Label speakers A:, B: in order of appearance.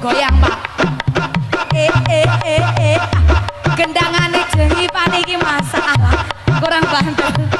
A: goyang pak. Eh eh eh eh ah. gendangan ini jengi masalah. Kurang bantu